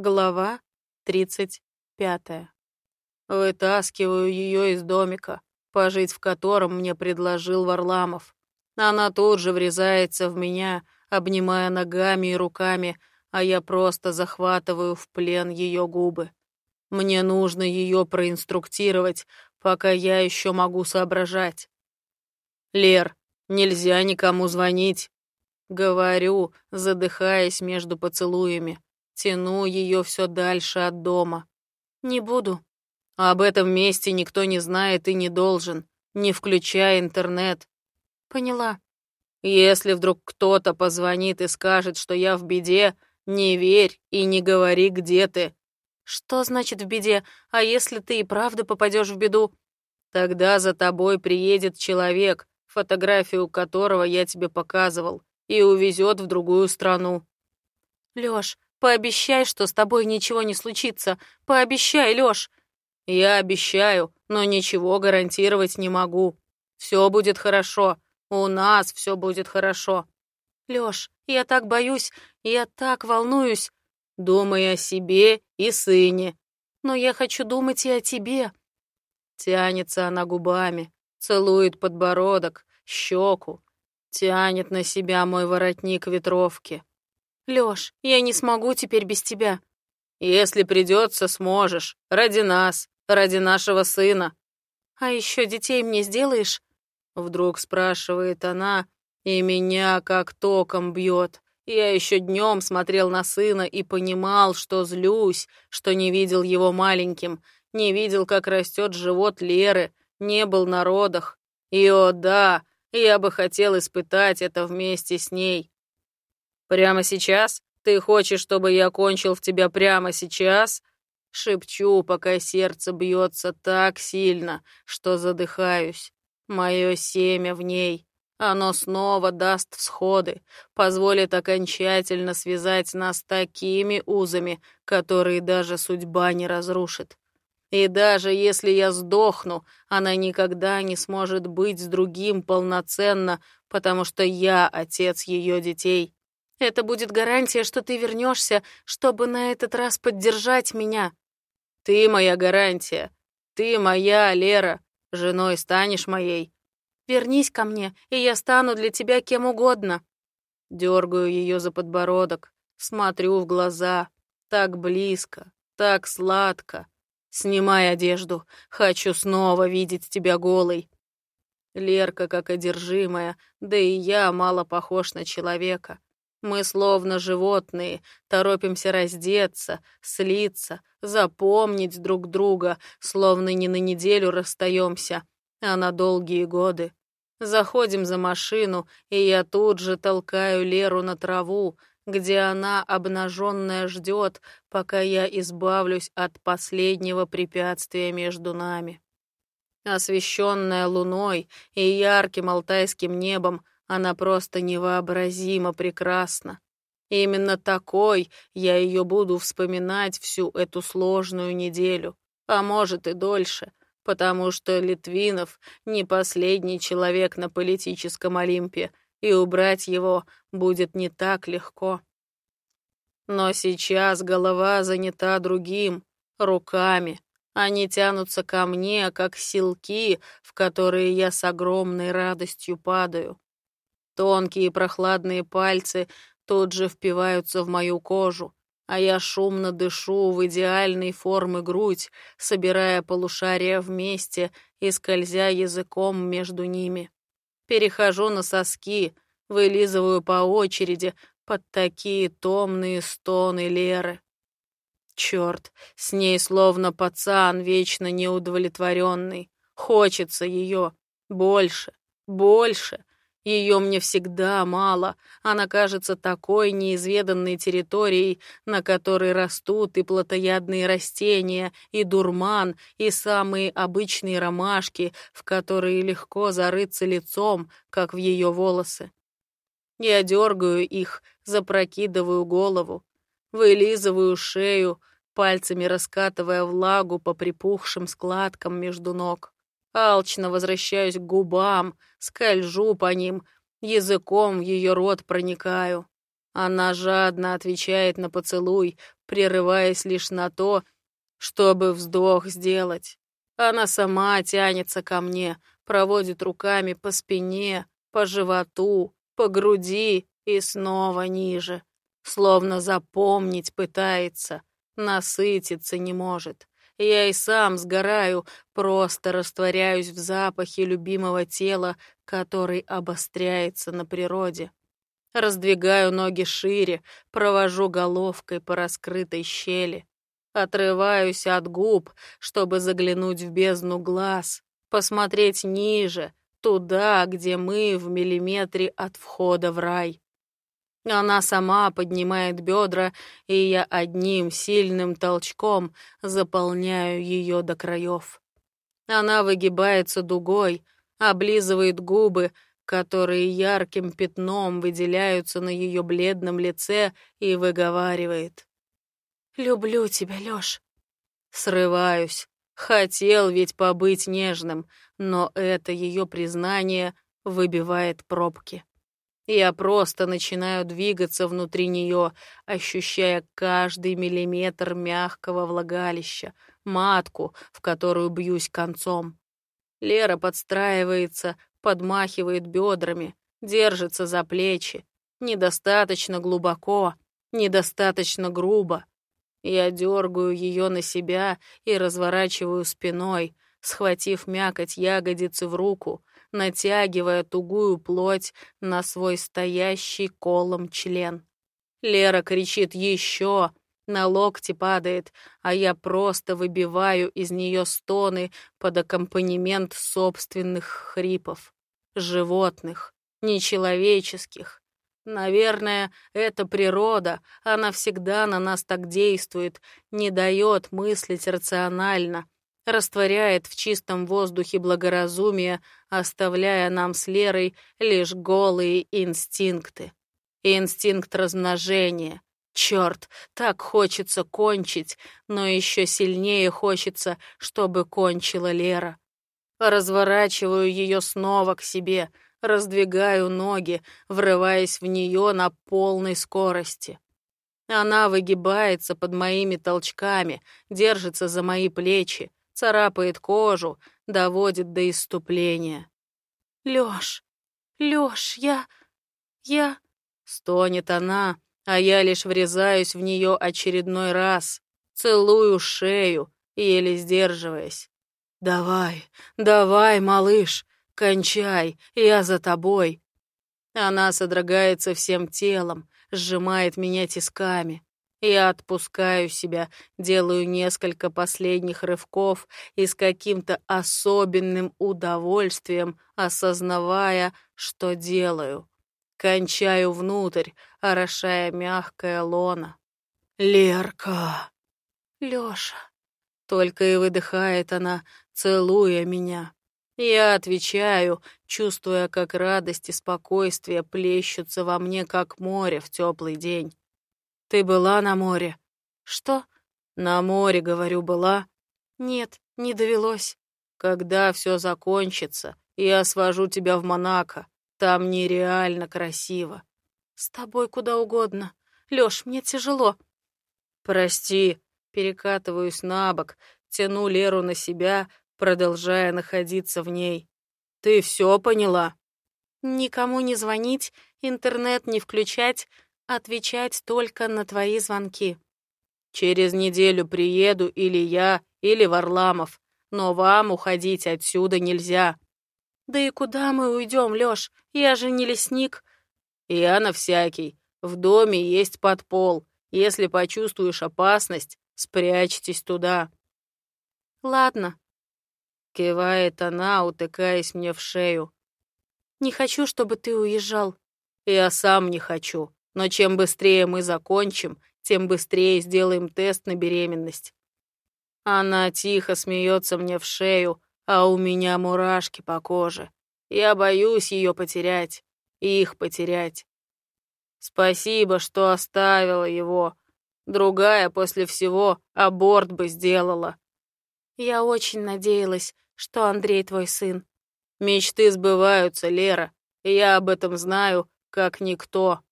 Глава 35. Вытаскиваю ее из домика, пожить в котором мне предложил Варламов. Она тут же врезается в меня, обнимая ногами и руками, а я просто захватываю в плен ее губы. Мне нужно ее проинструктировать, пока я еще могу соображать. «Лер, нельзя никому звонить», — говорю, задыхаясь между поцелуями. Тяну ее все дальше от дома. Не буду. Об этом месте никто не знает и не должен, не включая интернет. Поняла. Если вдруг кто-то позвонит и скажет, что я в беде, не верь и не говори, где ты. Что значит в беде? А если ты и правда попадешь в беду? Тогда за тобой приедет человек, фотографию которого я тебе показывал, и увезет в другую страну. Лёш, Пообещай, что с тобой ничего не случится. Пообещай, Лёш. Я обещаю, но ничего гарантировать не могу. Все будет хорошо. У нас все будет хорошо. Лёш, я так боюсь, я так волнуюсь. Думай о себе и сыне. Но я хочу думать и о тебе. Тянется она губами, целует подбородок, щеку, тянет на себя мой воротник ветровки. Лёш, я не смогу теперь без тебя. Если придется, сможешь. Ради нас, ради нашего сына. А еще детей мне сделаешь? Вдруг спрашивает она, и меня как током бьет. Я еще днем смотрел на сына и понимал, что злюсь, что не видел его маленьким, не видел, как растет живот Леры, не был на родах. И о да, я бы хотел испытать это вместе с ней. «Прямо сейчас? Ты хочешь, чтобы я кончил в тебя прямо сейчас?» Шепчу, пока сердце бьется так сильно, что задыхаюсь. Мое семя в ней. Оно снова даст всходы, позволит окончательно связать нас такими узами, которые даже судьба не разрушит. И даже если я сдохну, она никогда не сможет быть с другим полноценно, потому что я отец ее детей. Это будет гарантия, что ты вернешься, чтобы на этот раз поддержать меня. Ты моя гарантия. Ты моя, Лера. Женой станешь моей. Вернись ко мне, и я стану для тебя кем угодно. Дергаю ее за подбородок, смотрю в глаза. Так близко, так сладко. Снимай одежду. Хочу снова видеть тебя голой. Лерка как одержимая, да и я мало похож на человека. Мы словно животные, торопимся раздеться, слиться, запомнить друг друга, словно не на неделю расстаемся, а на долгие годы. Заходим за машину, и я тут же толкаю Леру на траву, где она обнаженная ждет, пока я избавлюсь от последнего препятствия между нами. Освещенная луной и ярким алтайским небом, она просто невообразимо прекрасна. Именно такой я ее буду вспоминать всю эту сложную неделю, а может и дольше, потому что Литвинов не последний человек на политическом Олимпе, и убрать его будет не так легко. Но сейчас голова занята другим, руками. Они тянутся ко мне, как силки, в которые я с огромной радостью падаю. Тонкие прохладные пальцы тут же впиваются в мою кожу, а я шумно дышу в идеальной формы грудь, собирая полушария вместе и скользя языком между ними. Перехожу на соски, вылизываю по очереди под такие томные стоны Леры. Черт, с ней словно пацан, вечно неудовлетворенный. Хочется ее больше, больше, ее мне всегда мало. Она кажется такой неизведанной территорией, на которой растут и плотоядные растения, и дурман, и самые обычные ромашки, в которые легко зарыться лицом, как в ее волосы. Я дергаю их, запрокидываю голову, вылизываю шею, пальцами раскатывая влагу по припухшим складкам между ног. Алчно возвращаюсь к губам, скольжу по ним, языком в ее рот проникаю. Она жадно отвечает на поцелуй, прерываясь лишь на то, чтобы вздох сделать. Она сама тянется ко мне, проводит руками по спине, по животу, по груди и снова ниже. Словно запомнить пытается, насытиться не может. Я и сам сгораю, просто растворяюсь в запахе любимого тела, который обостряется на природе. Раздвигаю ноги шире, провожу головкой по раскрытой щели. Отрываюсь от губ, чтобы заглянуть в бездну глаз, посмотреть ниже, туда, где мы в миллиметре от входа в рай. Она сама поднимает бедра, и я одним сильным толчком заполняю ее до краев. Она выгибается дугой, облизывает губы, которые ярким пятном выделяются на ее бледном лице, и выговаривает. «Люблю тебя, Лёш». Срываюсь. Хотел ведь побыть нежным, но это ее признание выбивает пробки. Я просто начинаю двигаться внутри нее, ощущая каждый миллиметр мягкого влагалища, матку, в которую бьюсь концом. Лера подстраивается, подмахивает бедрами, держится за плечи. Недостаточно глубоко, недостаточно грубо. Я дергаю ее на себя и разворачиваю спиной, схватив мякоть ягодицы в руку, натягивая тугую плоть на свой стоящий колом член. Лера кричит еще, на локти падает, а я просто выбиваю из нее стоны под аккомпанемент собственных хрипов. Животных, нечеловеческих. Наверное, это природа, она всегда на нас так действует, не дает мыслить рационально, растворяет в чистом воздухе благоразумие, оставляя нам с Лерой лишь голые инстинкты. Инстинкт размножения. Черт, так хочется кончить, но еще сильнее хочется, чтобы кончила Лера. Разворачиваю ее снова к себе, раздвигаю ноги, врываясь в нее на полной скорости. Она выгибается под моими толчками, держится за мои плечи, царапает кожу, доводит до иступления. «Лёш, Лёш, я... я...» Стонет она, а я лишь врезаюсь в нее очередной раз, целую шею, еле сдерживаясь. «Давай, давай, малыш, кончай, я за тобой». Она содрогается всем телом, сжимает меня тисками. Я отпускаю себя, делаю несколько последних рывков и с каким-то особенным удовольствием, осознавая, что делаю. Кончаю внутрь, орошая мягкое лоно. «Лерка!» «Лёша!» Только и выдыхает она, целуя меня. Я отвечаю, чувствуя, как радость и спокойствие плещутся во мне, как море в теплый день. Ты была на море? Что? На море, говорю, была. Нет, не довелось. Когда все закончится, я свожу тебя в Монако. Там нереально красиво. С тобой куда угодно. Лёш, мне тяжело. Прости, перекатываюсь на бок, тяну Леру на себя, продолжая находиться в ней. Ты все поняла? Никому не звонить, интернет не включать, отвечать только на твои звонки. Через неделю приеду или я, или Варламов, но вам уходить отсюда нельзя. Да и куда мы уйдем, Лёш? Я же не лесник. Я на всякий. В доме есть подпол. Если почувствуешь опасность, спрячьтесь туда. Ладно. Кивает она, утыкаясь мне в шею. Не хочу, чтобы ты уезжал. Я сам не хочу. Но чем быстрее мы закончим, тем быстрее сделаем тест на беременность. Она тихо смеется мне в шею, а у меня мурашки по коже. Я боюсь ее потерять, их потерять. Спасибо, что оставила его. Другая после всего аборт бы сделала. Я очень надеялась, что Андрей твой сын. Мечты сбываются, Лера. Я об этом знаю, как никто.